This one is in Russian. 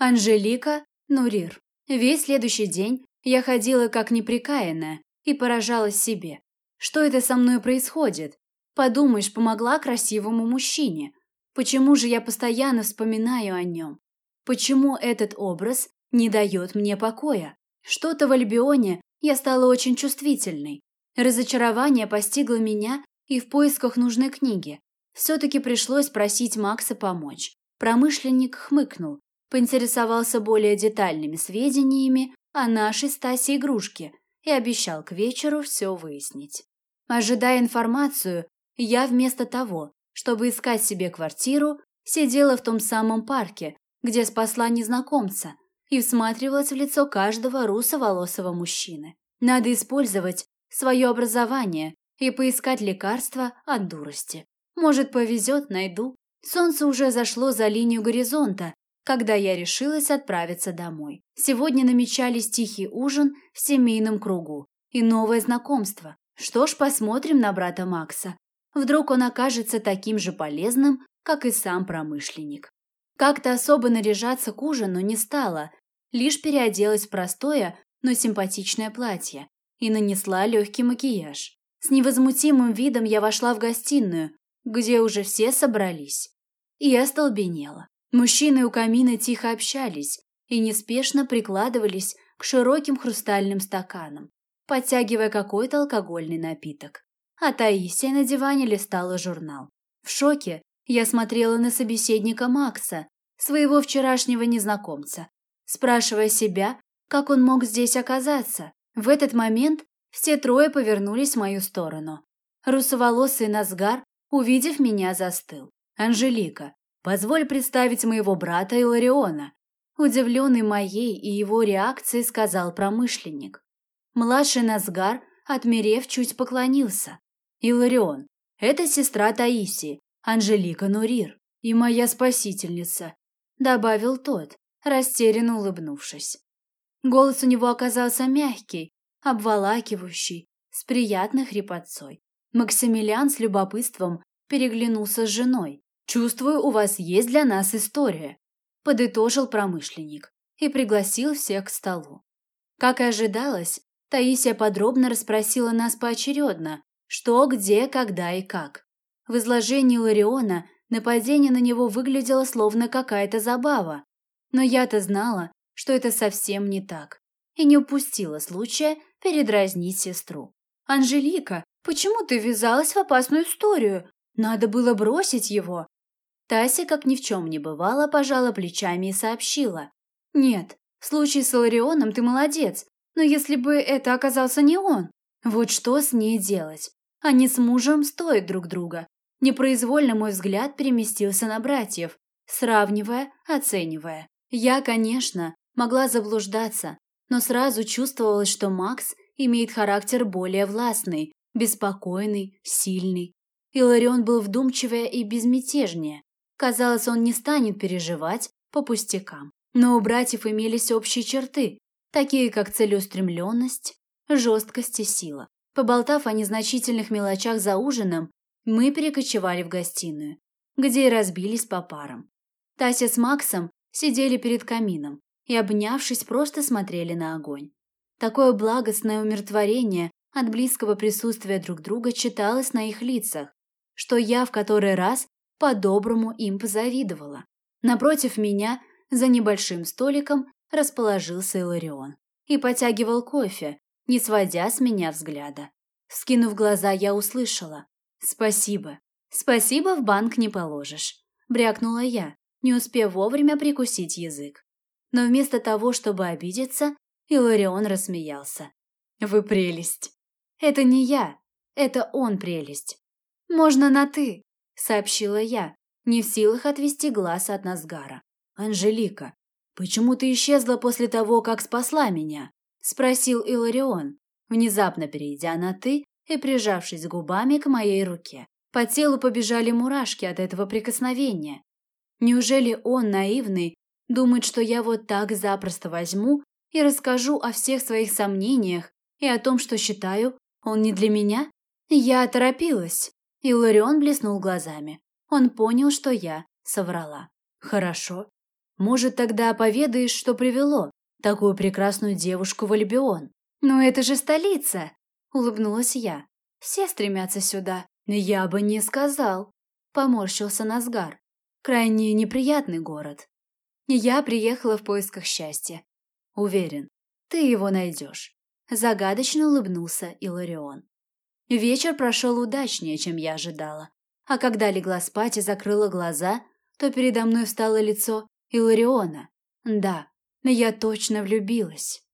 Анжелика Нурир. Весь следующий день я ходила как неприкаянная и поражалась себе. Что это со мной происходит? Подумаешь, помогла красивому мужчине. Почему же я постоянно вспоминаю о нем? Почему этот образ не дает мне покоя? Что-то в Альбионе я стала очень чувствительной. Разочарование постигло меня и в поисках нужной книги. Все-таки пришлось просить Макса помочь. Промышленник хмыкнул, поинтересовался более детальными сведениями о нашей Стасе игрушке и обещал к вечеру все выяснить. Ожидая информацию, я вместо того, чтобы искать себе квартиру, сидела в том самом парке, где спасла незнакомца, и всматривалась в лицо каждого русоволосого мужчины. Надо использовать свое образование и поискать лекарства от дурости. Может, повезет, найду. Солнце уже зашло за линию горизонта, когда я решилась отправиться домой. Сегодня намечались тихий ужин в семейном кругу и новое знакомство. Что ж, посмотрим на брата Макса. Вдруг он окажется таким же полезным, как и сам промышленник. Как-то особо наряжаться к ужину не стала, лишь переоделась в простое, но симпатичное платье и нанесла легкий макияж. С невозмутимым видом я вошла в гостиную, где уже все собрались. И остолбенела. Мужчины у камина тихо общались и неспешно прикладывались к широким хрустальным стаканам, подтягивая какой-то алкогольный напиток. А Таисия на диване листала журнал. В шоке я смотрела на собеседника Макса, своего вчерашнего незнакомца, спрашивая себя, как он мог здесь оказаться. В этот момент все трое повернулись в мою сторону. Русоволосый Назгар, увидев меня, застыл. «Анжелика, Позволь представить моего брата Илариона. Удивленный моей и его реакцией, сказал промышленник. Младший Назгар, отмерев, чуть поклонился. Иларион, это сестра Таисии, Анжелика Нурир, и моя спасительница, добавил тот, растерянно улыбнувшись. Голос у него оказался мягкий, обволакивающий, с приятной хрипотцой. Максимилиан с любопытством переглянулся с женой. «Чувствую, у вас есть для нас история», – подытожил промышленник и пригласил всех к столу. Как и ожидалось, Таисия подробно расспросила нас поочередно, что, где, когда и как. В изложении Лариона нападение на него выглядело словно какая-то забава, но я-то знала, что это совсем не так, и не упустила случая передразнить сестру. «Анжелика, почему ты ввязалась в опасную историю? Надо было бросить его. Тася, как ни в чем не бывало, пожала плечами и сообщила. «Нет, в случае с Иларионом ты молодец, но если бы это оказался не он, вот что с ней делать? Они с мужем стоят друг друга». Непроизвольно мой взгляд переместился на братьев, сравнивая, оценивая. Я, конечно, могла заблуждаться, но сразу чувствовалось, что Макс имеет характер более властный, беспокойный, сильный. Иларион был вдумчивее и безмятежнее. Казалось, он не станет переживать по пустякам. Но у братьев имелись общие черты, такие как целеустремленность, жесткость и сила. Поболтав о незначительных мелочах за ужином, мы перекочевали в гостиную, где и разбились по парам. Тася с Максом сидели перед камином и, обнявшись, просто смотрели на огонь. Такое благостное умиротворение от близкого присутствия друг друга читалось на их лицах, что я в который раз по-доброму им позавидовала. Напротив меня, за небольшим столиком, расположился Иларион и потягивал кофе, не сводя с меня взгляда. Скинув глаза, я услышала «Спасибо. Спасибо в банк не положишь», – брякнула я, не успев вовремя прикусить язык. Но вместо того, чтобы обидеться, Иларион рассмеялся. «Вы прелесть!» «Это не я, это он прелесть. Можно на «ты», сообщила я, не в силах отвести глаз от Назгара. «Анжелика, почему ты исчезла после того, как спасла меня?» – спросил Иларион, внезапно перейдя на «ты» и прижавшись губами к моей руке. По телу побежали мурашки от этого прикосновения. Неужели он, наивный, думает, что я вот так запросто возьму и расскажу о всех своих сомнениях и о том, что считаю, он не для меня? Я торопилась. Иларион блеснул глазами. Он понял, что я соврала. «Хорошо. Может, тогда поведаешь, что привело такую прекрасную девушку в Альбион? Но это же столица, улыбнулась я. Все стремятся сюда. Я бы не сказал, поморщился Назгар. Крайне неприятный город. Я приехала в поисках счастья. Уверен, ты его найдешь. Загадочно улыбнулся Иларион. Вечер прошел удачнее, чем я ожидала. А когда легла спать и закрыла глаза, то передо мной встало лицо Илариона. Да, я точно влюбилась.